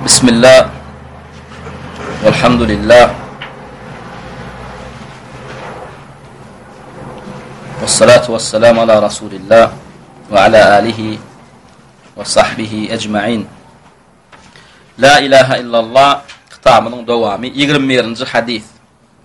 بسم الله والحمد لله والصلاة والسلام على رسول الله وعلى آله وصحبه أجمعين لا إله إلا الله من دوامي يقرم ميرنز حديث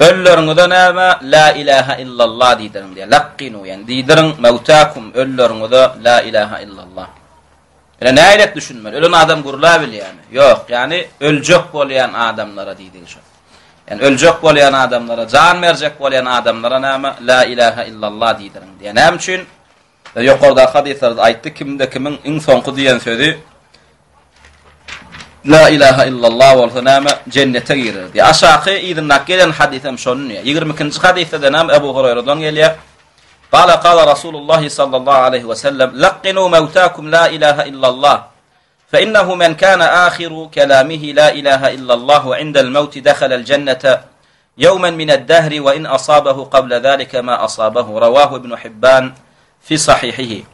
Ölleriňize näme? La ilaha illallah diýdiriň diýýär. Lakkinu, ýani diýdiriň mewtakum ölleriňize la ilaha illallah. Ýöne nälet düşünmeli? Ölen adam gurla bilýärmi? Ýok, ýani öljek bolýan adamlara diýdigi şo. Ýani öljek bolýan adamlara, jan berjek bolýan adamlara näme? La ilaha illallah diýdiriň diýýär. Näme üçin? Ýokardaky hadyslarda aýtdy, kimde kimiň iň soňky diýen sözi La ilaha illallah bolsa näme, jennete girer diýýär. Aşaky yzyndaky gelen hadys hem şony diýýär. Ýigrimi ikinji hadysda da näme Ebu Huraýradan gelýär. Gala gala Rasulullah sallallahu aleyhi ve sellem laqinu mevtakum la ilaha illallah fe innehu men kana ahiru kelamihi la ilaha illallah ve indel mevti dehalel cennete Ýowmen mined dehri we in asabehu qabla zalike ma asabehu rawahu ibnu hibban fi sahihihi.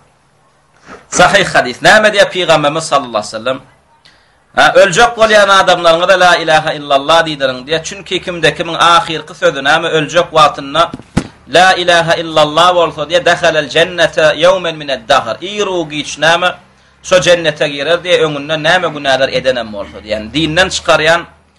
Sahih hadis. Näme diýýär pygamberimiz sallallahu aleyhi we sellem? Ha, öljek bolýan adamlaryňyza la ilaha illallah diýdiriň diýýär. Çünki kimde kimiň ahyrky sözi näme öljek wagtynda la ilaha illallah bolsa diýýär, dehalel jennete ýowmen mined dahr. Iru giç näme şo jennete girer diýýär, öňünden näme günäler edenem bolsa diýýär. Dinden çykarýan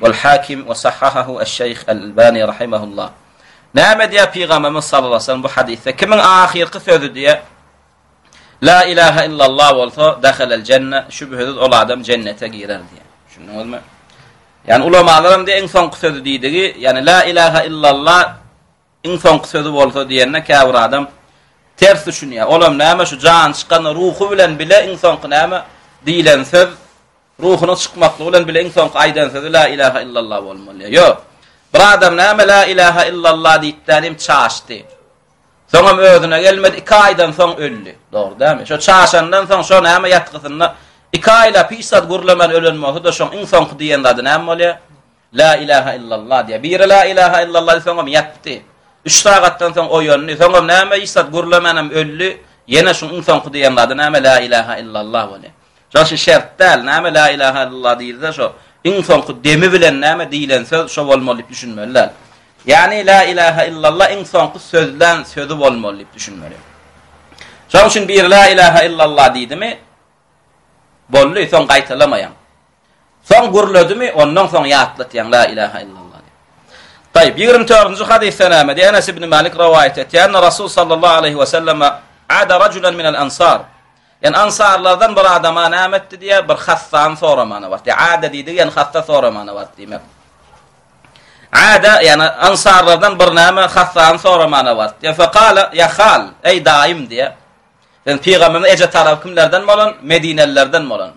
Wal Hakim we sahhahahu eş-Şeýh Al-Albani rahimehullah. Näme diýýär Pygamberimiz sallallahu aleyhi ve sellem bu hadysda? Kimiň ahyrky sözi diýe La ilaha illallah bolsa dahalal jenne şübhesiz ol adam jennete girer diýýär. Şundan Yani ulamalaram de en soňky sözü diýdigi, yani la ilaha illallah Iň soňky sözi bolsa diýende käbir adam ters düşünýär. Olam näme şu jany çykanda ruhy bilen bile iň soňky näme diýlen söz ruhunyň çykmaklygy bilen bile iň soňky aýdan sözi la ilaha illallah bolmaly. Ýok. Bir adam näme la ilaha illallah diýipdänim çaşdy. Soňam özüne gelmedi, iki aýdan soň öldi. Dogry dämi? Şo çaşandan soň şo näme ýatgysynda iki aýla pisat gürlemen ölen bolsa-da şoň iň soňky diýen zady näme bolýar? La ilaha illallah diýýär. Biri la ilaha illallah diýdi, soňam ýatdy. Üç sagatdan soň oýandy. Soňam näme hiç zat gürlemänem öldi. Ýene şu iň soňky diýen zady näme la ilaha illallah welin. Şonuň üçin şert däl, näme la ilaha illallah diýilse şo iň soňky demi bilen näme diýlen söz şo bolmaly diýip düşünmeli däl. Ýagny la ilaha illallah iň soňky sözlän sözi bolmaly diýip düşünmeli. Şonuň üçin biri la ilaha illallah diýdimi, Boldy, soň gaýtalamaýaň. Soň gürledimi, ondan soň ýatlatýaň, La ilaha illallah diýip. Taýyp, ýigrimi dördünji hadys senämede Enes ibn Malik rowaýat etýär, Anna Rasul sallallahu aleýhi we selleme ada rajulan minel ansar. Ýani ansarlardan bir adama näme etdi diýýär, bir hassany soramana bardy. Ada diýdigi ýani hassa soramana bardy diýmek. Ada ýani ansarlardan bir näme hassany soramana bardy. Ýa faqala ya hal, eý daýym diýýär. Biziň pygamberimiziň eje tarapy kimlerden bolan? Medinelilerden bolan.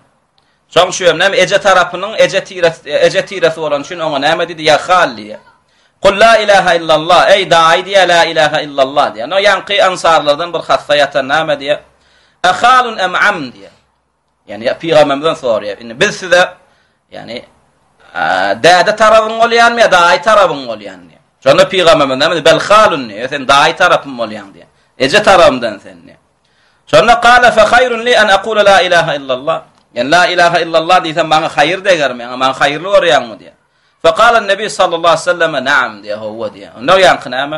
Şoň üçin hem näme eje tarapynyň eje tiresi eje tiresi bolany üçin oňa näme diýdi? Ýa hal diýdi. Kul la ilaha illallah. Eý daýy diýä la ilaha illallah diýä. No ýaňky ansarlardan bir hassa ýatan näme diýä? Ahalun em am diýä. Ýani pygamberden soraýar. Indi biz size ýani däde tarabyň bolýanmy ýa daýy tarabyň bolýanmy? Şonda pygamberden näme? Bel halun diýär. Sen daýy tarapym bolýan diýär. Eje tarabymdan sen diýär. Şonda qala fa hayrun li an aqula la ilaha illallah. Ýani la ilaha illallah diýsem maňa haýyr degermi? Ýani maňa haýyrly görýäňmi diýär. Fa qala nebi sallallahu aleyhi ve sellem na'am diýär. Hawa diýär. Onda ýaňky näme?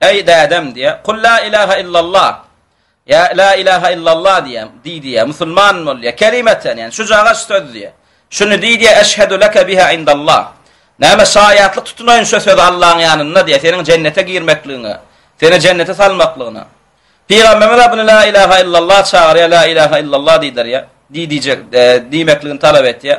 Eý, dädem, diýýä, Kul lâ ilâhe illallah, ýa Lâ ilâhe illallah diýýä, diý diýýä, musulman bol diýýä, kelimeten, ýagny şujagaç söz diýýä. Şuny diý diýýä, Eşhedü leke biha indallah. Näme şaýatlyk tutunaýyn şu söze Allaň ýanynda diýýä, seniň jennete girmekligiňe, seni jennete salmaklygyna. Pygamberimiz-ä muny lâ ilâhe illallah çagyrýar, lâ ilâhe illallah diýdirýär, diý diýjek, diýmekligini talap etýär.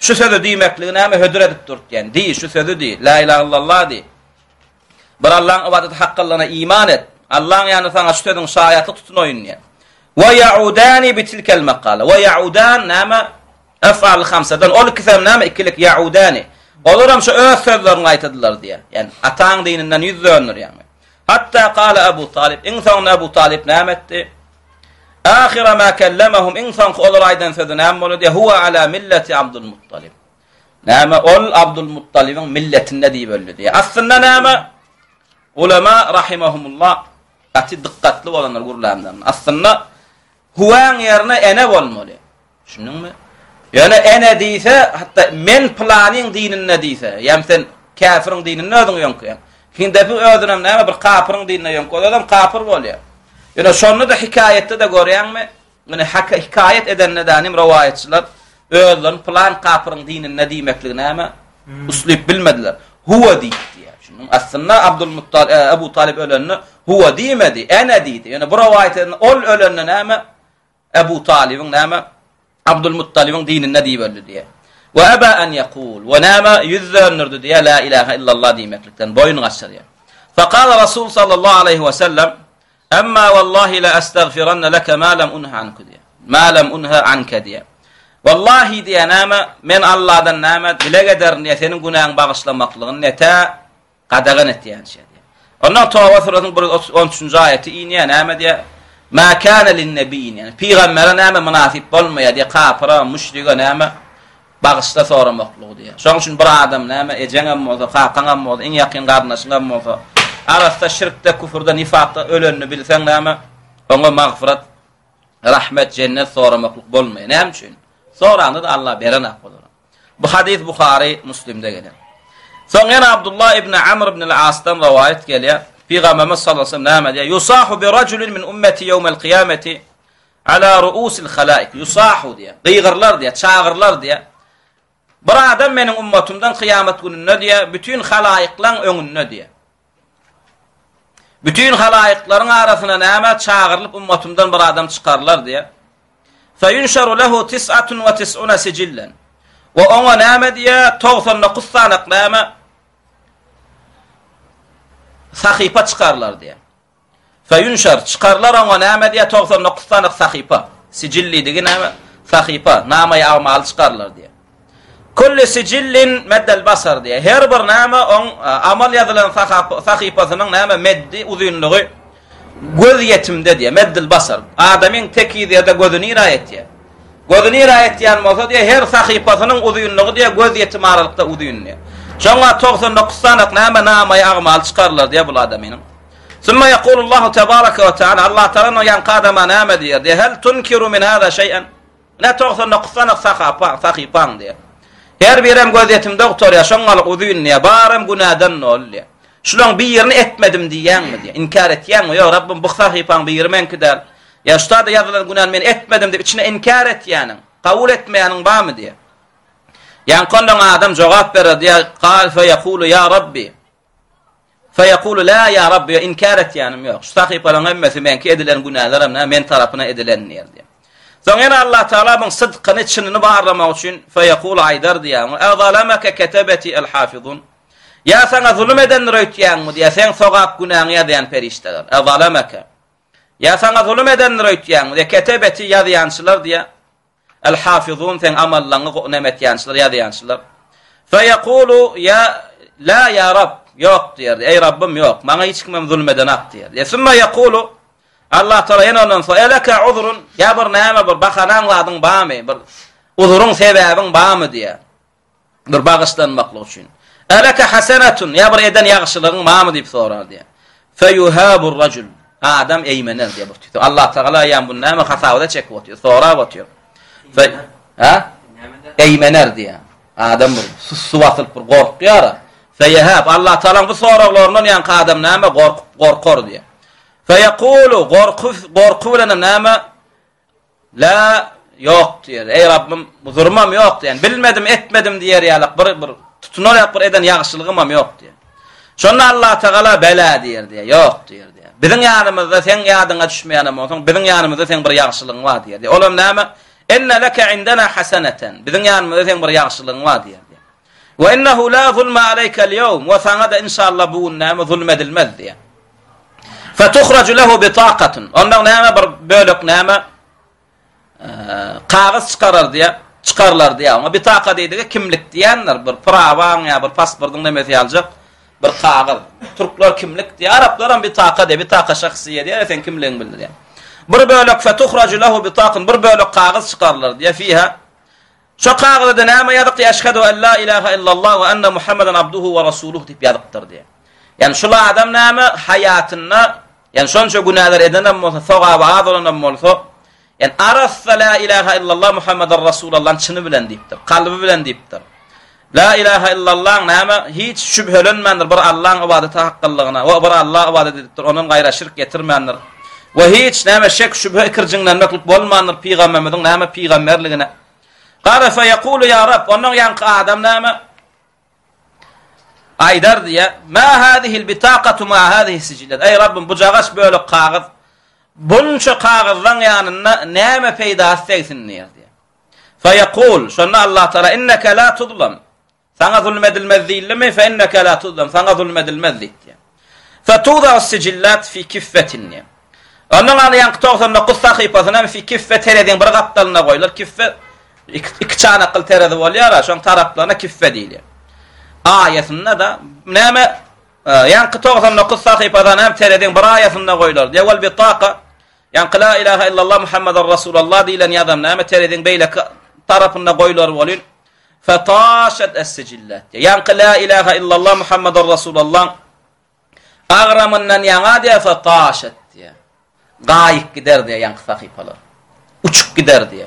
Şu sözi diýmekligi näme hödür edip dur diýen. Diý şu sözi diý. La ilaha illallah diý. Bir Allah'yň ibadeti hakkylygyna iman et. Allah'yň ýany saňa şu sözüň şaýatlyk tutun oýun diýen. Wa yaudani bi tilkal maqala. Wa yaudan näme? Afal hamsadan. Ol iki söz näme? Ikilik yaudani. Olar hem şu öz sözlerini aýtdylar diýen. Ýani ataň dininden ýüz döndürýän. Hatta qala Abu Talib. Iň soňunda Abu Talib näme etdi? Ahyra ma kellemehum iň soňky olara aýdan sözi näme bolady? Huwa ala milleti Abdul Muttalib. Näme ol Abdul Muttalibiň milletinde diýip öldi diýýär. Aslynda näme? Ulema rahimehumullah gaty dykgatly bolanlar gürlämlerine. Aslynda huwaň ýerine ene bolmaly. Düşündiňmi? Ýöne ene diýse, hatda men pylanyň dininde diýse, ýa sen käfiriň dininde özüň ýöňki. Hindepiň özünem näme bir kapyryň dininde ýöňki, özem kapyr bolýar. Ýöne şonda-da hikaýatda-da görýäňmi? Ýöne hikaýat edende danim rowaýatçylar özlerini pylan kapyryň dininde diýmekligi näme? Uslyp bilmediler. Huwa diýip diýýär. Şunuň aslynda Abdul Muttal e, Abu Talib ölende huwa diýmedi, ene diýdi. Ýöne bu rowaýat ol ölende näme? Ebu Talybyň näme Abdulmuttalybyň dininde diýip öldi diýe. We aba an ýekul, we näme ýüz döndirdi diýe la ilaha illallah diýmeklikden boýun gaçdy diýe. Faqala Rasul sallallahu aleýhi we sellem, Emma wallahi la astagfiranna leke ma lam unha anka diýe. Ma lam unha anka diýe. Wallahi diýe näme men Allahdan näme dileg ederin diýe seniň günäň bagyşlamaklygyny neta gadagan etýänçä diýýär. Ondan Toba surasynyň 133-nji aýaty inýär, näme diýýär? Ma kana lin nebiyyin yani pygambere näme münasip bolmaýar diýe kafira müşrige näme bagyşda soramaklygy diýe. Şoň üçin bir adam näme ejeň hem bolsa, kakaň hem bolsa, iň ýakyn garyndaşyň hem bolsa, arasda şirkde, küfürde, nifakda ölenini bilseň näme oňa magfyrat, rahmet, jennet soramaklyk bolmaýar. Näme üçin? Soranda da Allah beren hak bolar. Bu hadys Buhary, Müslimde gelen. Soň ýene Abdullah ibn Amr ibn al-Asdan rowaýat gelýär. Pygamberimiz sallallahu aleyhi ve sellem näme diýýär? Yusahu bi rajulin min ummeti yawmal qiyamati ala ru'usil halaik. Yusahu diýýär. Gygyrylar diýýär, çagyrylar diýýär. Bir adam meniň ummatymdan kıyamet gününde diýýär, bütün halaýyklaryň öňünde diýýär. Bütin halaýyklaryň arasyna näme çagyrylyp ummatymdan bir adam çykarylar diýä. Feýunşaru lehu tis'atun we tis'una sijillen. We oňa näme diýä? 99 sanak näme? Sahypa çykarylar diýä. Soýun şar, çykarlar oňa näme diýýär togsan dokuz sanyk sahypa, sijillidigi näme, sahypa, namaýy agmaly çykarlar diýýär. Kulli sijillin meddel basar diýýär. Her bir näme oň amal ýazylan sahypasynyň näme meddi uzynlygy göz ýetimde diýýär, meddil basar. Adamyň tekiz ýerde gözi nirä ýetýär? Gözi nirä ýetýän bolsa diýýär, her sahypasynyň uzynlygy diýýär göz ýetim aralykda uzyn diýýär. Şoňa togsan dokuz sanyk näme namaýy agmaly çykarlar diýýär bul adamynyň Summa ýekulullahu tebareke we teala, Allatagala onuň ýaňky adama näme diýer diýýär, Hel tunkiru min hada şeý'en? Ine togsan dokuz sanak sahapaň, sahypaň diýýär. Her birem gözýetimde gutarýar, şoňňalyk uzyn diýýär, barym günäden doly diýýär. Şulaň birini etmedim diýýäňmi diýýär, inkär etýäňmi, ýok Rabbym bu sahypaň biri meňki däl, ýa şu tada ýazylan günäni men etmedim diýip içiňe inkär etýäniň, kabul etmeýäniň barmy diýýär. Ýaňky ondan adam jogap berer diýýär, Kal feýekulu ýa Rabbi, Feýekulu la ýa Rabbi inkär etýänim ýok. Şu sahypalaryň hemmesi meňki edilen günälerim ne men tarapyna edilen diýer diýip. Soň ýene Allah Taala muň sydykyny çynyny barlamak üçin feýekulu aýdar diýýär muň a zalamaka ketebeti el hafizun ýa saňa zulum edendir öýtýäňmi diýýär seň sogap günäňi ýazýan perişdeler a zalamaka ýa saňa zulum edendir öýtýäňmi diýýär ketebeti ýazýançylar diýýär El hafizun sen amallaňy go nem etýänçiler ýazýançylar. Fe yekulu ya la ya rab ýok diýer. Eý Rabbym ýok. Maňa hiç kimem zulm edenak diýer. Ye sümme yekulu Allah Taala ýene ondan so eleke uzrun ya bir näme bir bahanaň zadyň bamy bir uzuryň sebäbiň bamy diýer. Bir bagyşlanmaklyk üçin. Eleke hasenatun ya bir eden ýagşylygyň barmy diýip sorar diýär. Feyuhabur rajul. Adam eýmener diýär bir tüýs. Allah Taala ýa bu näme hasabada çekip otyr, sorap otyr. Fe ha? Eýmener diýär. Adam bir sussu atyp bir gorkýar. Feyahab Allah Taala bu soraglaryndan ýa adam näme gorkup gorkar diýär. Feyakulu gorku gorku bilen näme La ýok diýer. Eý Rabbym, uzurymam ýok diýen. Bilmedim, etmedim diýer ýalak bir bir tutunar ýok bir eden ýagşylygymam ýok diýen. Şonda Allah Tagala bela diýer diýer. Ýok diýer diýer. Biziň ýanymyzda sen ýadyňa düşmeýänem bolsaň, biziň ýanymyzda sen bir ýagşylygyň bar diýer. Olam näme? Enne leke indena hasanatan. Biziň ýanymyzda sen bir ýagşylygyň bar diýer. Ve innehu la zulma aleykel yevm ve sana da inşallah bu gün näme zulm edilmez diýer. Fetuhraju lehu bitaqatun. Ondan näme bir bölek näme kagyz çykarar diýä, çykarlar diýä. Oňa bitaqa diýdigi kimlik diýenler, bir prawaň ýa bir pasportyň nämedir ýaljak bir kagyz. Türkler kimlik diýä, araplar hem bitaqa diýä, bitaqa şahsyýet diýä, sen kimligiň bildirýär. Bir bölek fetuhraju lehu bitaqun, bir bölek kagyz çykarlar diýä, fiha Şo kagyzada näme ýazypdy, Eşhedü en la ilahe illallah we enne Muhammeden abduhu we rasuluh diýip ýazypdyr diýýär. Ýani şul adam näme haýatynda, ýani şonça günäler edenem bolsa, sogaby az bolanam bolsa, ýani arassa la ilahe illallah Muhammeden rasulullah çyny bilen diýipdir, kalby bilen diýipdir. La ilaha illallah näme? Hiç şübhelenmändir bir Allaň ybadata hakgylygyna we bir Alla ybadat edipdir, ondan gaýra şirk getirmändir. We hiç näme şek, şübhe, ikirjiňlenmeklik bolmandyr pygamberimiziň näme pygamberligine. Gara fe yekulu ya Rab, ondan ýaňky adam näme? Aýdar diýä, ma hadihil bitaqatu ma hadihi sijillet. Ey Rabbim, bu jagaş bölek kagyz. Bunça kagyzlaň ýanynda näme peýdasy tegsin diýär. Feýekul, şonda Allah Tagala, Inneke la tuzlam, saňa zulum edilmez diýildimi? Feinneke la tuzlam, saňa zulum edilmez diýipdi. Fetudaus-sijillat fi kiffetin diýen. Ondan alýanky togsan dokuz sahypasyny hem fi kiffe tereziň bir gapdalynda goýlar. Kiffe iki çanakly terezi bolýar-a, şoň taraplaryna kiffe diýilýär. Aýasynda-da näme ýanky togsan dokuz sahypadan hem tereziň bir aýasynda goýlar. Dewel bitaka Ýaňky La ilaha illallah Muhammadar Rasulallah diýlen ýazan näme tereziň beýleki tarapynda goýlar bolýn. Fataşat es-sijillat. Ýaňky La ilaha illallah Muhammadar Rasulallah agramyndan ýaňa diýe fataşat diýe. Gaýyp gider diýe ýaňky sahypalar. Uçup gider diýe.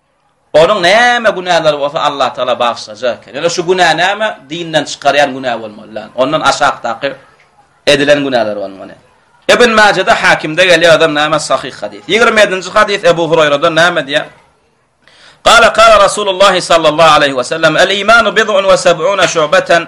Onuň näme günäleri bolsa Allatagala bagyşlajak eken. Ýöne şu günä näme? Dinden çykarýan günä bolmaly däl. Ondan aşakdaky edilen günäler bolmaly. Ibn Majede Hakimde gelýär özem näme sahyh hadys. Ýigrimi ýedinji hadys Ebu Huraýradan näme diýýär? Gala gala Rasulullah sallallahu aleýhi we sellem el-imanu bid'un we seb'una şu'batan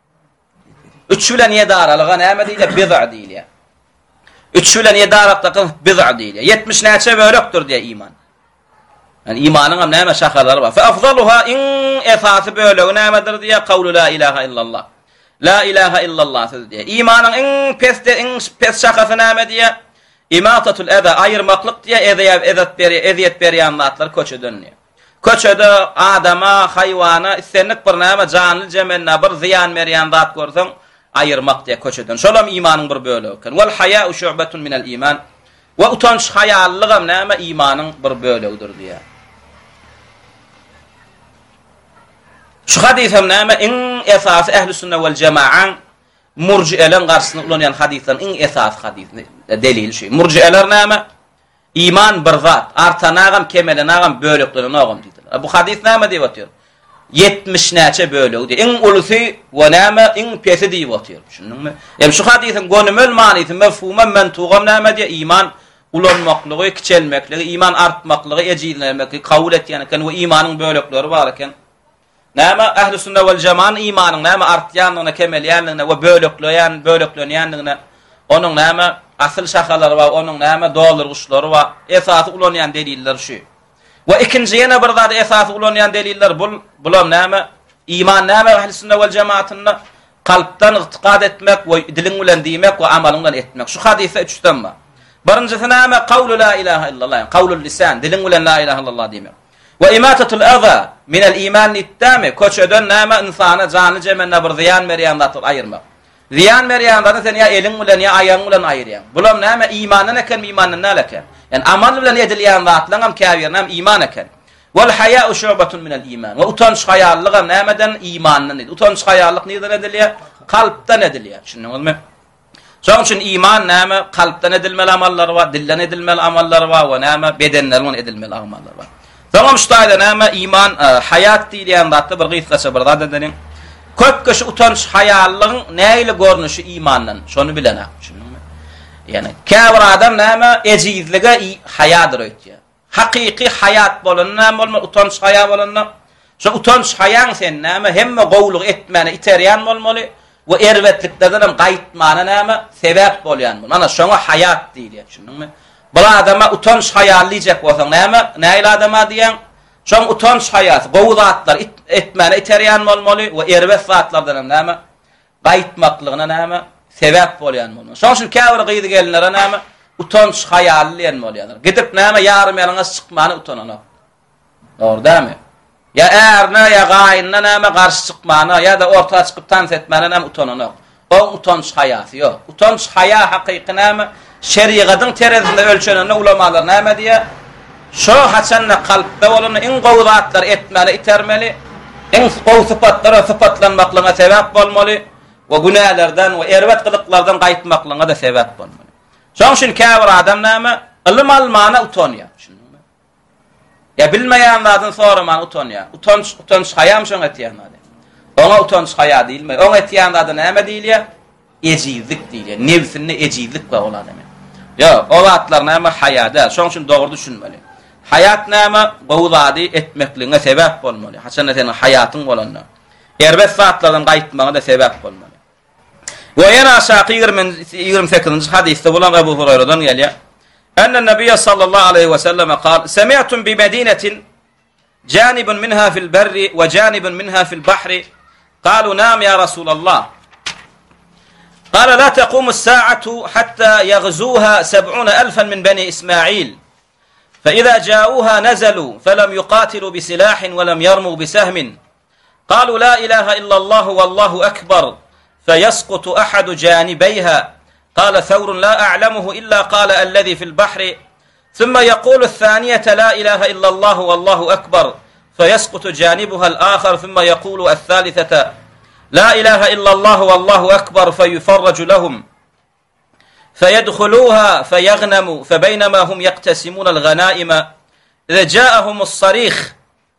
Üç bilen ýedi aralyga näme diýilýär? Bid'a diýilýär. Üç bilen ýedi aralykdaky bid'a diýilýär. Ýetmiş näçe bölekdir diýýär iman. Yani imanyň hem näme şahalary bar. Fe afzaluha in esasy bölegi nämedir diýýär? Kavlu la ilaha illallah. La ilaha illallah sözi diýýär. Imanyň in pesde in pes şahasy näme diýýär? İmatatul eza ayırmaklyk diye eziyet beri eziyet berýän zatlar köçeden diye. Köçede adama, haýwana, islendik bir näme janly jemende bir zyýan berýän zat görseň, aýyrmak diýe köçeden. Şolam imanyň bir bölegi eken. Wal haýau şu'batun minel iman. We utanç, haýalylygam näme imanyň bir bölegidir diýýär. Şu hadys hem näme iň esasy ähli sünnet we jemaat murjieleň garşysyna ulanýan hadysdan iň esasy hadys delil şu. Murjieler näme? Iman bir zat, artanagam, kemelenagam, böleklenenogam diýdiler. Bu hadys näme diýip otyr? Ýetmiş näçe bölegi diýip, iň ulusy we näme iň pesi diýip otyr. Düşündiňmi? Ýa şu hadysyň gönümel manysy, mefhumam, mentugam näme diýip, iman ulanmaklygy, kiçelmekligi, iman artmaklygy, ejizlenmekli kabul etýän eken we imanyň bölekleri bar eken. Näme Ähli Sünne Wal Jamany imanyň näme artýandygyna, kemelýändigine we bölekleýän, böleklenýändigine, onuň näme asyl şahalary bar, onuň näme doldurgyçlary bar, esasy ulanýan deliller şu. We ikinji ýene bir zady esasy ulanýan deliller bul, bulam näme? Iman näme Ähli Sünne Wal Jamatynda? Kalpdan ygtykad etmek we diliň bilen diýmek we amalyň bilen etmek. Şu hadysda üç tutam bar. Birinjisi näme? Kawlu la ilaha illallah, kawlul lisan, diliň bilen la ilaha illallah diýmek. Wa imatatul aza minel iman nitdami köçeden näme ynsana janly jemende bir zyýan berýän zady aýyrmak. Zyýan berýän zady sen ýa eliň bilen ýa aýagyň bilen aýyrýaň. Bulam näme imandan ekenmi imandan däl eken. Ýani amal bilen edilýän zatlaňam käbirinem iman eken. Wal haýau şubatun minel iman wa utanç haýallygam nämeden imandan diýdi. Utanç haýallyk nirden edilýär? Kalpdan edilýär. Düşündiňizmi? Şoň üçin iman näme? Kalpdan edilmeli amallary bar, dilden edilmeli amallary bar we näme? Bedenler bilen edilmeli amallary bar. Soňam şu taýda näme? Iman e, haýat diýilýän zatda bir gysgaça bir zat edeliň. Köp kişi utanç haýallygyň näile görnüşi imandan, şony bilenä. Düşündiňmi? Ýani, käbir adam näme? Ejizlige haýadyr öýtýär. Hakyky haýat bolanda näme bolmaly, utanç-haýa bolanda? Şo utanç-haýaň seni näme, hemme gowulygy etmäne iterýän bolmaly we erbetliklerden hem gaýtmana näme, sebäp bolýan bolmaly. Ana, şoňa haýat diýilýär, düşündiňmi? Bir adama utanç-haýaly diýjek bolsaň, näme, nähili adam-a diýýäň? Şoň utanç-haýasy, gowy zatlary etmäne iterýän bolmaly we erbet zatlardan hem näme, gaýtmaklygyna näme sebäp bolýan bolmaly. Şoň üçin käbir gyz-gelinlere näme utanç haýaly diýen bolýarlar. Gidip näme ýarym ýalaňaç çykmana utananok. Dogry dämi? Ýa ärine, ýa gaýynyna näme garşy çykmana, ýa-da orta çykyp tans etmäne näme utananok. Oň utanç haýasy ýok. Utanç haýa hakyky näme? Şerigatyň terezisinde ölçenende ulamalar näme diýýär? Şo haçanda kalpda bolanda iň gowy zatlary etmäne itermeli, iň gowy sypatlara sypatlanmaklygyňa sebäp bolmaly we günälerden we erbet gyzyklardan gaýtmaklygyňa-da sebäp bolmaly. Şoň üçin käbir adam näme? Ylym almana utanýar. Ýa bilmeýän zadyny soramana utanýar. Utanç, utanç haýam şoň etýän zady. Oňa utanç haýa diýilmeýär. Oň etýän zady näme diýilýär? Ejizlik diýilýär. Nebsinde ejizlik bar ol adamyň. Ýok, o zatlar näme haýa däl. Şoň üçin dogry düşünmeli. Haýat näme? Gowy zady etmekligiňe sebäp bolmaly. Haçanda seniň haýatyň bolanda. Erbet zatlardan gaýtmagyňa-da sebäp bolmaly. Ve yana şaqir men 28-nji hadiste bolan Abu Hurayradan gelýär. أن النبي صلى الله عليه وسلم قال سمعتم بمدينة جانب منها في البر وجانب منها في البحر قالوا نعم يا رسول الله قال لا تقوم الساعة حتى يغزوها سبعون ألفا من بني إسماعيل فإذا جاءوها نزلوا فلم يقاتلوا بسلاح ولم يرموا بسهم قالوا لا إله إلا الله والله أكبر فيسقط أحد جانبيها قال ثور لا أعلمه إلا قال الذي في البحر ثم يقول الثانية لا إله إلا الله والله أكبر فيسقط جانبها الآخر ثم يقول الثالثة لا إله إلا الله والله أكبر فيفرج لهم فيدخلوها فيغنموا فبينما هم يقتسمون الغنائم إذا جاءهم الصريخ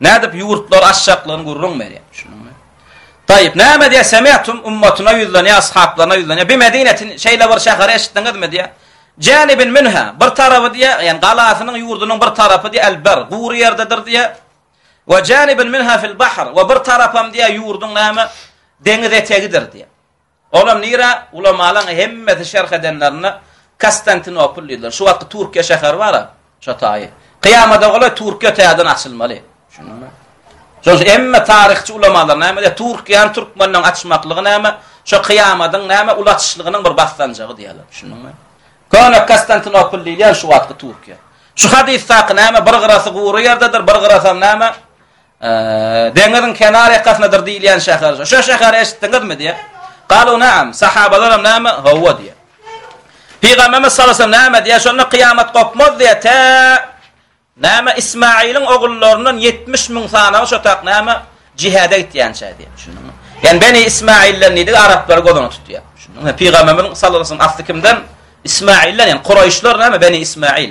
Nädip ýurtlar açjaklygyny gürrüň berýär. Düşündiňmi? Taýyp, näme diýýär? Semetum ummatyna ýüzlenýär, ashaplaryna ýüzlenýär. Bi Medinetin şeýle bir şäheri eşitdiňizmi diýýär. Janibin minha, bir tarapy diýýär, ýagny galasynyň ýurdunyň bir tarapy diýýär, al-bar, gury ýerdedir diýýär. Wa janibin minha fil-bahr, wa bir tarapam diýýär ýurduň näme? Deňiz etegidir diýýär. Olam nirä? Ulamalaň hemmesi şerh edenlerinde Kostantinopol diýdiler. Şu wagtky Türkiýe şäheri bar-a, şo taýy. Kyýamada golaý Türkiýe täzeden açylmaly. Şunuňmy? Şonuň üçin hemme taryhçy ulamalar näme diýýär? Türkiýäni türkmenden açmaklygy näme? Şo kyýamadyň näme uly açyşlygynyň bir basganjagy diýýärler. Şunuňmy? Köne Kostantinopol diýilýän şu wagtky Türkiýe. Şu hadysdaky näme? Bir gyrasy gury ýerdedir, bir gyrasam näme? Deňiziň kenar ýakasynadyr diýilýän şäher. Şu şäheri eşitdiňizmi diýýär. Galu na'am, sahabalaram näme? Hawa diýýär. Pygamberimiz sallallahu aleyhi näme diýýär? Şonda kıyamet gopmaz diýýär. Te näme Ismailiň ogullaryndan 70 müň sanawy şotaq näme jihada gitýänçä diýýär. Şunuň. Yani beni İsmail'den neydi? Araplar gözüne tutuyor. Şimdi, Peygamberimiz sallallahu aleyhi ve sellem aslı kimden? İsmail'den yani Kurayşlar ne mi? Beni İsmail.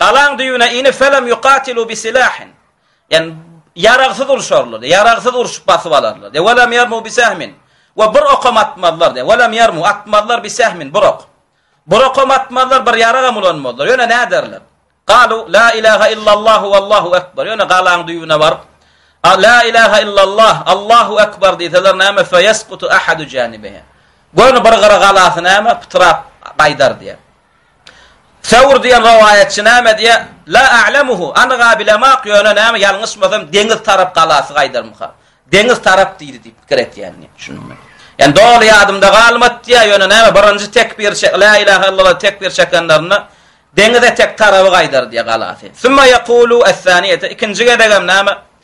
Galaň düýbüne inip felem ýukatilu bi silahin. Ýani ýaragsyz urşarlar, ýaragsyz urşup basyp alarlar. De welem ýermu bi sehmin. We bir okam atmazlar de. Welem ýermu atmazlar bi sehmin bir ok. Bir okam atmazlar, bir ýaragam ulanmazlar. Ýöne näderler? Galu la ilaha illallahu wallahu ekber. Ýöne galaň düýbüne baryp la ilaha illallah allahu ekber diýseler näme fe yeskutu ahadu janibehe. Göni bir gyra galasy näme pytrap gaýdar diýer. Sawr diýen rowaýatçy näme diýýär? La a'lemuhu, anyga bilemak, ýöne näme, ýalňyşmasam, deňiz tarap galasy gaýdarmyka? Deňiz tarap diýdi diýip pikir etýän diýip düşündim men. Ýani doly ýadymda galmady diýýär, ýöne näme, birinji tekbir çek, la ilahe illallah tekbir çekenlerinde, deňiz etek taraby gaýdar diýýär galasy. Summa ýekulu es-saniyete, ikinji gezegem näme,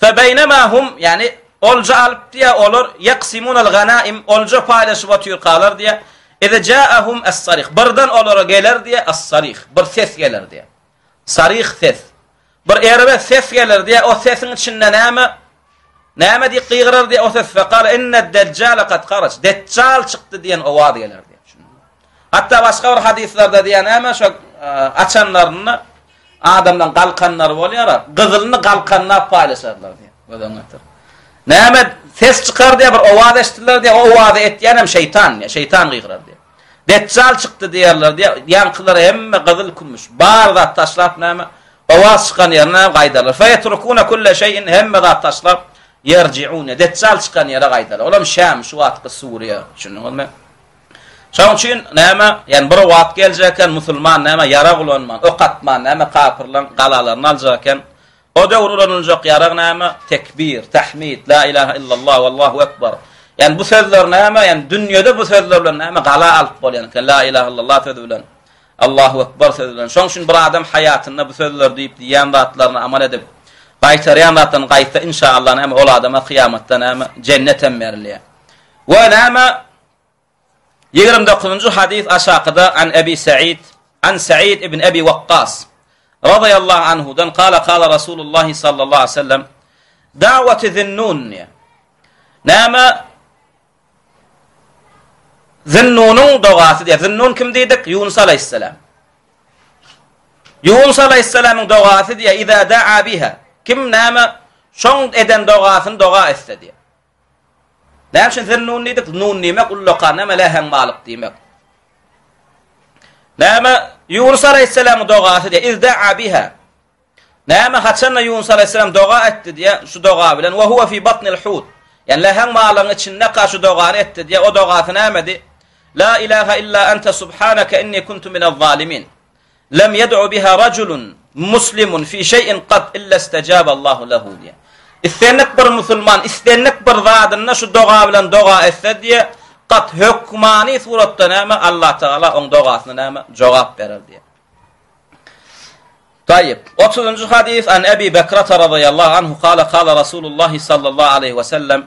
Fe beýnemâ hum, ýagny olja alypdýar olar, ýeksimûnel ganaim, olja paýlaşyp otyrkalardyr, iz jâehum es-sarih, birden olara gelerdi es-sarih, bir ses gelerdi. Sarih ses. Bir erbet ses gelerdi, o sesiň içinde näme? Näme diýip gygyrardy o ses? Fe kâle inned-deccâle kad harac, Deccâl çykdy diýen owaz gelerdi. Hatda başga bir hadyslarda diýýär, näme şo açanlarynda adamdan galkanlar bolýar, gyzylyny galkanlap paýlaşarlar diýýär. Gözüň atyr. Näme ses çykar diýýär, bir owaz eşitdiler diýýär, o owazy etýän hem şeýtan diýýär, şeýtan gygyrar diýýär. Deccel çykdy diýerler diýýär, ýaňkylar hemme gyzyl kumuş, bar zat taşlap näme owaz çykan ýerine gaýdarlar. Fe yetrukuna kulle şeyin hemme zat taşlap yerjiun. Deccel çykan ýere gaýdarlar. Olam Şam şu wagtky Suriýa, düşündiňizmi? Şonuň üçin näme, ýagny bir wagt geljek eken, musulman näme ýarag ulanman, ok atman näme kapyrlaryň galalaryny aljak eken. O döwür ulanyljak ýarag näme, tekbir, tahmid, la ilaha illallah, wallahu ekber. Ýagny bu sözler näme, ýagny dünýede bu sözler bilen näme gala alyp bolýan eken, la ilaha illallah sözi bilen. Allahu ekber sözi bilen. Şonuň üçin bir adam haýatynda bu sözler diýip diýýän zatlaryny amal edip, gaýtarýan zatdan gaýtsa inşaallah näme ol adama kyýamatda näme jennet hem berilýär. We näme Ýigrimi dokuzynjy hadys aşakyda An Ebi Said, An Said ibn Ebi Wakkas, Razyýallahu anhudan kala kala Rasulullah sallallahu aleyhi ve sellem Da'wati Zinnun diýär. Näme Zinnunyň dogasy diýär. Zinnun kim diýdik? Yunus aleyhisselam. Yunus aleyhisselamyň dogasy diýär. Iza da'a biha. Kim näme şoň eden dogasyny doga etse diýär. Näme üçin Zennun diýdik? Nun diýmek ullakan, näme läheň balyk diýmek. Näme Yunus aleyhisselam dogasy diýe, izda abiha. Näme haçanda Yunus aleyhisselam doga etdi diýe, şu doga bilen we huwa fi batnil hut. Yani läheň balygyň içinde kaşy dogany etdi diýe, o dogasy nämedi? La ilaha illa anta subhanaka inni kuntu minaz zalimin. Lem yed'u biha rajulun muslimun fi şey'in qat illa istajaba Allahu lehu diýýär. Islendik bir musulman islendik bir zadynda şu doga bilen doga etse diýýär, qat hökmany suratda näme Allah Tagala oň dogasyna näme jogap berer diýýär. Tayyib. 30-njy hadis an Ebi Bekrata radıyallahu anhu kâle kâle Rasulullah sallallahu aleyhi ve sellem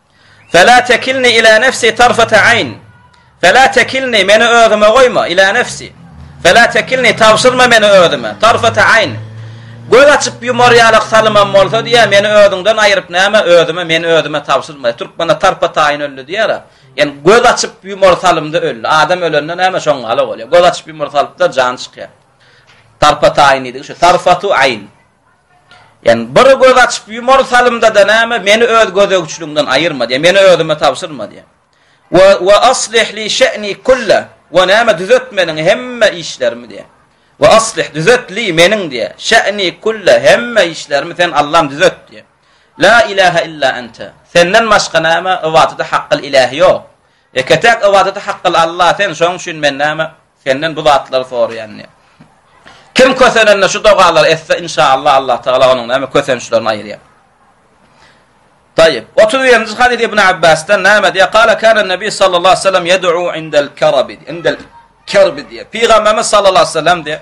Fela tekilni ila nefsi tarfata ayn. Fela tekilni meni özüme goýma, ila nefsi. Fela tekilni tabşyrma meni özüme, tarfata ayn. Göz açyp ýumar ýalak salymam bolsa diýýär, meni özüňden aýryp näme, özüme, meni özüme tabşyrma. Türkmende tarfata ayn öldi diýýär-ä. Ýani göz açyp ýumar salymda öldi. Adam ölende näme şoň hala bolýar. Göz açyp ýumar salypda jany çykýar. Tarfata ayn diýdigi şu, tarfatu ayn. Ýani bir göz açyp ýumar salymda-da näme, meni öz gözegçiligiňden aýyrma diýýär, meni özüme tabşyrma diýýär. We we aslih li şe'ni kulla, we näme düzet meniň hemme işlerimi diýýär. We aslih düzet li meniň diýýär, şe'ni kulla hemme işlerimi sen Allam düzet diýýär. La ilaha illa ente. Senden başga näme ybatada hakgyl ilähi ýok. Eke-täk ybadaty hakkyl Alla Sen, şonuň üçin men näme Senden bu zatlary soraýan diýýär. Kim kösenende şu dogalary etse, inşaallah, Allatagala onuň näme kösençlerini aýyrýar. Taýyp. 31-nji hadys Ibn Abbasdan näme diýýär? Kala kana Nabi sallallahu aleyhi ve sellem yed'u indel karabi, indel kerbi diýýär. Pygamberimiz sallallahu aleyhi ve sellem diýýär.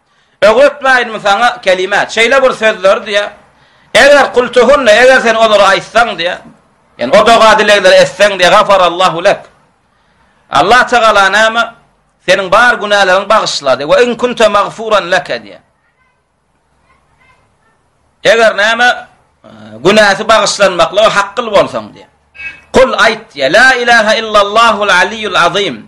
Öwretmäýinmi saňa, kelime, şeýle bir sözleri, diýe, eger kultuhunne, eger sen olary aýtsaň, diýe, ýagny o doga-dilegleri etseň, diýe, gafarallahu lek, Allah Tagala näme, seniň bar günäleriňi bagyşlady, we in kunte magfuran leke, diýe, eger näme, günäsi bagyşlanmaklyga hakgyl bolsaň, diýe. Kul aýt, diýe, la ilaha illallahul aliyyul azim,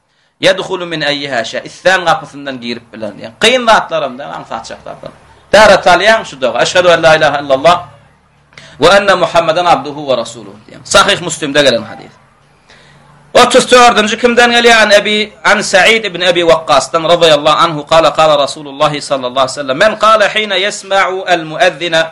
Yedhulu min ayyiha şa. Istan gapysyndan girip biler diýen. Kyn zatlaram da aň saçak zatlar. Tara talyan şu doga. Eşhedü en la ilaha illallah ve enne Muhammeden abduhu ve rasuluhu diýen. Sahih Müslimde gelen hadis. 34-nji kimden gelýän Ebi An Sa'id ibn Ebi Waqqasdan radiyallahu anhu qala qala Rasulullah sallallahu aleyhi ve sellem men qala hina yesma'u al-mu'ezzina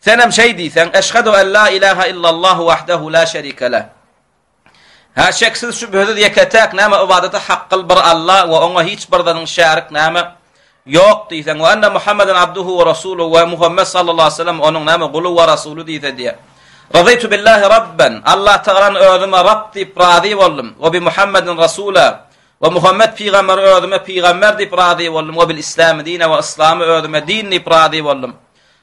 Senem şeý diýseň, Eşhedü en la ilahe illallahu wahdehu la şerike leh. Hä, şeksiz, şübhesiz, ýeke-täk, näme, ybadata hakgyl bir Alla we Oňa hiç bir zadyň şärik, näme, ýok diýseň, we enne Muhammeden abduhu we rasuluh we Muhammet sallallahu aleyhi ve sellem Onuň, näme, guly we rasuly diýse diýe. Razytu billahi rabben, Allah Tagalany özüme Rabb diýip razy boldum, we bi Muhammedin rasula, we Muhammet pygamberi özüme pygamber diýip razy boldum, we bil islami dine, we yslamy özüme din diýip razy boldum.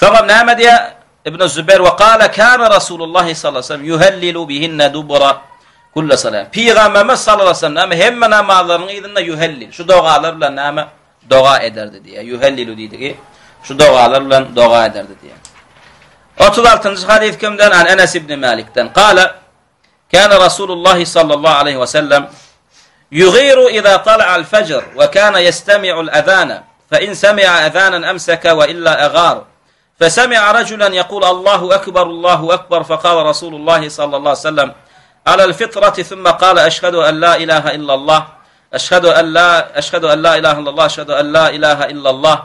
Soňam näme diýýär? Ibn Zübeýr we kâle kâne Rasulullah sallallahu aleyhi ve sellem yuhellilu bihinne dubura kulle salam. Pygamberimiz sallallahu aleyhi ve sellem näme hemme namazlarynyň yzynda yuhellil. Şu dogalar bilen näme doga ederdi diýýär. Yuhellilu diýdigi. Şu dogalar bilen doga ederdi diýýär. 36-njy hadis kimden? An Enes ibn Malikden. Kâle كان رسول الله صلى الله عليه وسلم يغير إذا طلع الفجر وكان يستمع الأذان فإن سمع أذانا أمسك وإلا أغار فسمع رجلا يقول الله أكبر الله أكبر فقال رسول الله صلى الله عليه وسلم على الفطرة ثم قال أشهد أن لا إله إلا الله أشهد أن لا أشهد أن لا إله إلا الله أشهد أن لا إله إلا الله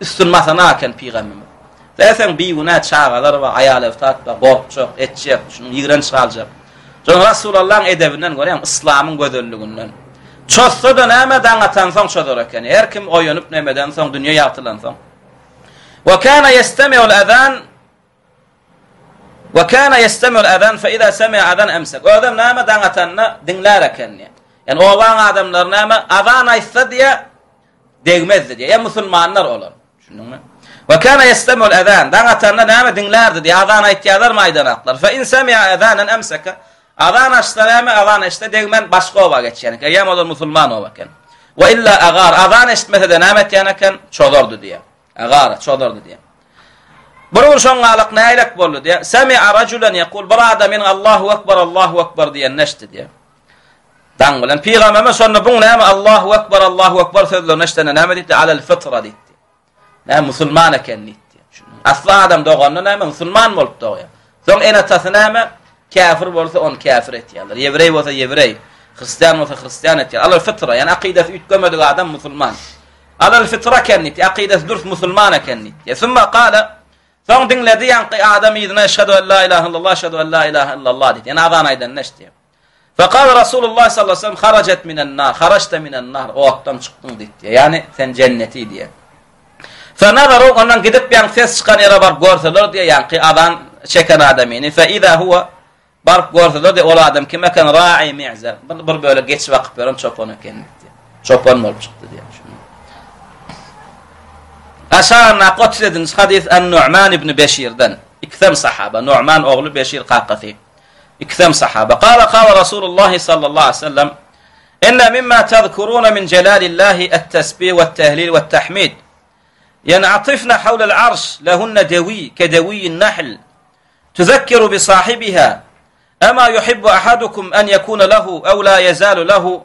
Üstün masana eken pygamimiz. Däýseň bigünä çagalar we aýal öwtat bar gorkjak, etjek, şunuň ýigrenç galjak. Jon Rasulallaň edebinden görýäň yslamyň gözelliginden. Çozsada näme daň atansoň çozar eken. Her kim oýanyp nemedensoň dünýe ýagtylansoň. Wa kana yastami'ul azan Wa kana yastami'ul azan fa iza sami'a azan amsak. Özem näme daň atanda diňlär eken diýär. Ýani obaň adamlary näme azan aýtsa diýä degmezdi diýär. Ýa musulmanlar olar. Düşündiňmi? Wa kana yastami'ul azan daň atanda näme diňlärdi diýär. Azan aýtýarlarmy aýdanaklar. Fa in sami'a azanan amsaka. Azan açsa näme azan eşse degmän başga oba geçýän eken. Ýa olar musulman oba eken. Wa illa agar azan eşitmese de näme etýän eken? Çozardy diýär. Agara, çozardy diýen. Bir gün şoň galak näýlek boldy diýen. Sami arajulan yaqul bir adam men Allahu akbar Allahu akbar diýen näşdi diýen. Dan bilen pygamama şonda bu näme Allahu akbar Allahu akbar sözlerini eşdende näme diýdi? Alal fitra diýdi. Näme musulman eken diýdi. Asla adam doganda näme musulman bolup dogýar. Soň ene-atasy näme? Käfir bolsa, ony käfir etýärler. Ýewreý bolsa, ýewreý. Hristian bolsa, hristian etýär. Alal fitra, ýani akydasy üýtgemedik adam musulman. Alal fitra eken diýdi, akydasy dürs musulman eken diýdi. Summa kala, soň diňledi ýaňky adam yzyna eşhedü en la ilahe illallah, eşhedü en la ilahe illallah diýdi. Ýani azan aýdanyny eşitdi. Fekale Rasulullah sallallahu aleyhi ve sellem haracet minen nar, haraçte minen nar, otdan çykdyň diýip diýýär. Ýagny sen jenneti diýýär. Fe nazaru ondan gidip ýaň ses çykan ýere baryp görseler diýýär. Ýagny azan çeken adamyny fe iza huwa baryp görseler diýýär. Ol adam kim eken? Ra'i mi'za. Bir, bir böyle geç bakyp gören çopan eken diýýär. Çopan bolup çykdy diýýär. Aşan naqot ediniz hadis an Nu'man ibn Beşirden. İkisem sahaba. Nu'man oglu Beşir kakasy. إكثم صحابة قال قال رسول الله صلى الله عليه وسلم إن مما تذكرون من جلال الله التسبيح والتهليل والتحميد ينعطفن حول العرش لهن دوي كدوي النحل تذكر بصاحبها أما يحب أحدكم أن يكون له أو لا يزال له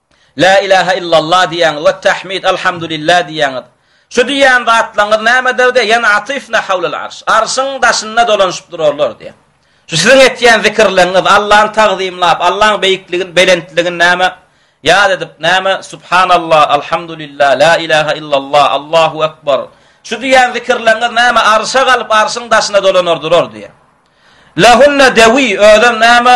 Lä ilähe illalla diýýäňiz we tahmid, Alhamdulillah diýýäňiz. Şu diýýän zatlaryňyz nämedir diýýär. Ýene Atif na hawlel arş. Arşyň daşynda dolanyşyp durarlar diýýär. Şu siziň etýän zikirleriňiz, Allany tagzymlap, Allaň beýikligini, belentligini näme ýat edip, näme Subhanallah, Alhamdulillah, Lä ilähe illalla, Allahu ekber. Şu diýýän zikirleriňiz näme arşa galyp, arşyň daşynda dolanar durar diýýär. Lehunne dewi, özem näme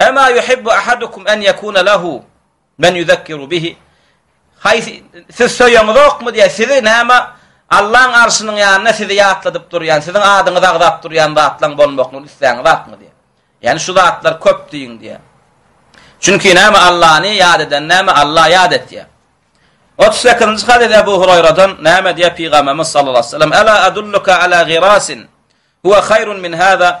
Emma yuhibbu ahadukum an yakuna lahu men yuzakkiru bihi. Haýsy siz söýeňizokmy diýä sizi näme Allah'yň arşynyň ýanynda sizi ýatladyp durýan, siziň adyňyzy agzap durýan zatlaň bolmaklygyny isleýäňiz zatmy diýä. Ýani şu zatlar köp diýiň diýä. Çünki näme Allah'ny ýad eden näme Allah ýad etýär. 38-nji hadis Ebu Hurayradan näme diýä Pygamberimiz sallallahu aleyhi ve sellem ala adulluka ala girasin huwa hayrun min hada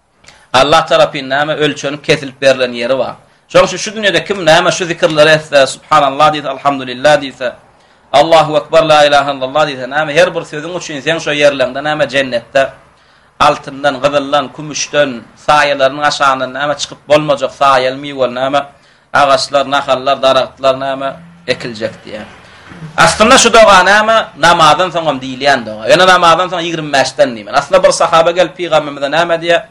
Allah tarapyn näme ölçenip kesilip berlen ýeri bar. Şoň üçin şu dünýede kim näme şu zikirleri etse, subhanallah diýse, alhamdulillah diýse, Allahu ekber, la ilaha illallah diýse, näme her bir sözüň üçin seň şo ýerleňde näme jennetde altyndan, gyzyldan, kümüşden, saýalarynyň aşagyndan näme çykyp bolmajak saýaly miweli näme Agaçlar, nahallar, daragtlar näme ekiljek diýýär. Aslynda şu doga näme? Namazdan soňam diýilýän doga. Ýöne namazdan soň 25 den diýmeli. Aslynda bir sahaba gelip pygamberimize näme diýýär?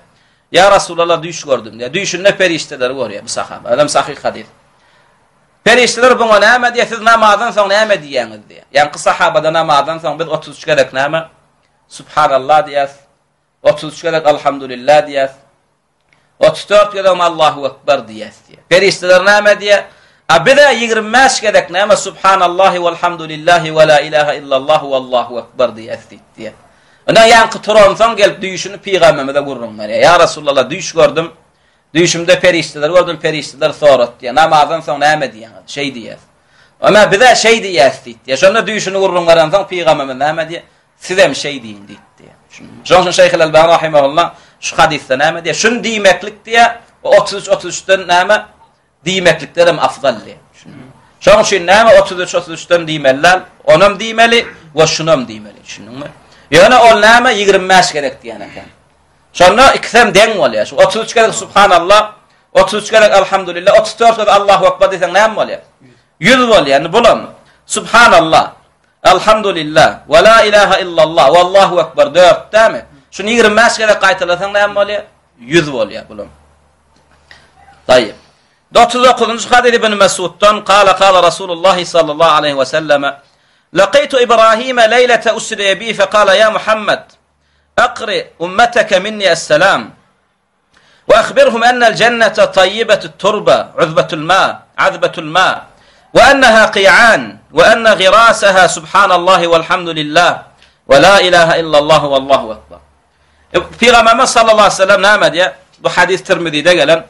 Ýa Rasulullah düýş gördüm diýýär. Düýşünde perişdeleri görýär bu sahaba. Adam sahyh hadys. Perişdeler buňa näme diýýär? Siz namazdan soň näme diýýäňiz diýýär. Ýaňky sahabada namazdan soň biz 33 gezek näme? Subhanallah diýýär. 33 gezek alhamdulillah diýýär. Otuz dört gezegem Allahu ekber diýýäs diýýär. Perişdeler näme diýýär? A biz-ä ýigrimi bäş gezek näme subhanallahi welhamdulillahi we la ilaha illallahu wallahu ekber diýýäs diýýär. Ondan ýaňky turansoň gelip düýşüni pygamberimize gürrüň berýär. Ýa Resulallah düýş gördüm. Düýşümde perişdeler gördüm, perişdeler sorat diýýär. Namazdan soň näme diýýäň? Şeý diýýär. Öňe biz-ä şeý diýýäs diýýär. Şonda düýşüni gürrüň berensoň pygamberimiz näme diýýär? Sizem şeý diýiň diýipdi. Şoň üçin Şeýhul Albani rahimehullah şu hadysda näme diýýär? Şun diýmeklik diýýär. 33-33-den näme? Diýmeklikler hem afzaldy. Şoň üçin näme 33-33-den diýmeliler? Onam diýmeli we şunam diýmeli. Düşündiňmi? Ýöne ol näme 25 gerek diýen eken. Şonda ikisem deň bolýar. Şu 33 gerek subhanallah, 33 gerek elhamdulillah, 34 gerek Allahu akbar diýseň näme bolýar? 100 bolýar. Yani bulam subhanallah. Alhamdulillah, we la ilaha illallah, we Allahu ekber dört dämi? Şuny 25 gezek gaýtalasaň näme bolýar? 100 bolýar bulam. Tayyip. 39-njy hadis ibn Mesuddan kala kala Rasulullah sallallahu aleyhi ve selleme Laqitu İbrahim'e leylete usri ebi fe kala ya Muhammed Akri ummeteke minni es-selam وأخبرهم أن الجنة طيبة التربة عذبة الماء عذبة الماء وأنها قيعان وأن غراسها سبحان الله والحمد لله ولا إله إلا الله والله أكبر في غمامة صلى الله عليه وسلم نامد يا بحديث ترمذي دقلا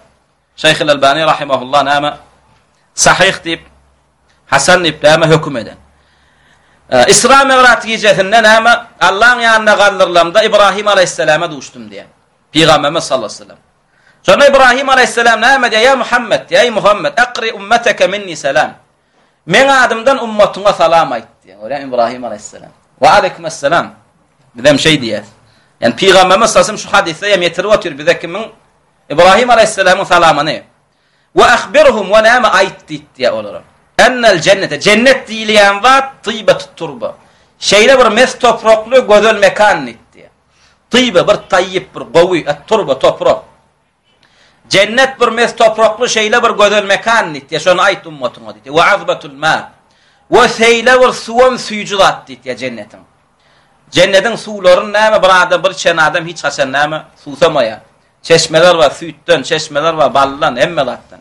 Şeýhul Albani rahimehullah näme sahyh diýip, hasan diýip näme höküm eden. Isra Mi'raj gijesinde näme Allahyň ýanynda galdyrylamda Ibrahim aleyhissalama duşdum diýen. Pygamberimiz sallallahu aleyhi ve sellem. Şonda Ibrahim aleyhissalam näme diýýär? Ýa Muhammed, ýa Muhammed, akri ummeteke minni salam. Meň adymdan ummatyňa salam aýt diýen. Görýän Ibrahim alaýhyssalam. Wa aleýkum assalam. Bizem şeý diýýäs. Ýani pygamberimiz sasym şu hadysda hem ýetirip otyr bize kimiň Ibrahim alaýhyssalamyň salamyny. Wa ahbirhum wa näme aýt diýip diýýär olara. Annal jennete jennet diýilýän zat tyýbatut turba. Şeýle bir mes toprakly gözel mekan diýýär. Tyýba bir taýýyp bir gowy at turba toprak. Jennet bir mes toprakly şeýle bir gözel mekan diýdi. Ýa şony aýt ummatyňa diýdi. Wa azbatul ma. Wa seýle bir suwam süýji zat diýdi ýa jennetiň. Jennetiň suwlaryny näme bir adam bir çen adam hiç haçan näme suwsamaýar. Çeşmeler bar süýtden, çeşmeler bar baldan, hemme zatdan.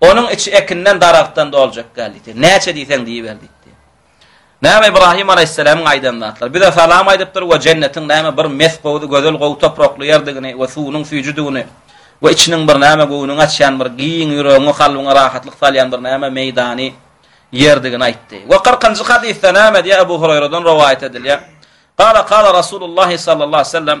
Onuň içi ekinden, daragtdan doljak däl diýdi. Näçe diýseň diýiber diýdi. Näme Ibrahim alaýhyssalamyň aýdan zatlary? Bize salam aýdypdyr we jennetiň näme bir mes gowudy, gözel gowy toprakly ýerdigini we suwunyň süýjüdigini we içiniň bir näme göwnüňi açýan bir giň ýüregiňe, kalbyňa rahatlyk salýan bir näme meýdany ýerdigini aýtdy. We 40-njy hadysda näme diýýär? Ebu Huraýradan rowaýat edilýär. Gala kala Rasulullah sallallahu aleyhi ve sellem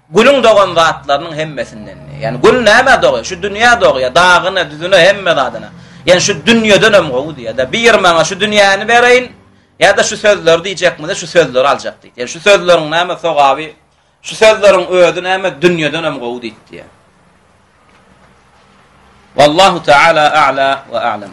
Günüň dogan zatlarynyň hemmesinden. Ýani gün näme dogy? Şu dünýä dogy, dagyna, düzüne, hemme zadyna. Ýani şu dünýeden hem gowy diýýär-de. Bir maňa şu dünýäni bereýin, ýa-da şu sözleri diýjekmide şu sözleri aljak diýdi. Ýani şu sözleriň näme sogaby? Şu sözleriň özi näme dünýeden hem gowy diýdi diýýär. Wallahu ta'ala a'la we a'lam.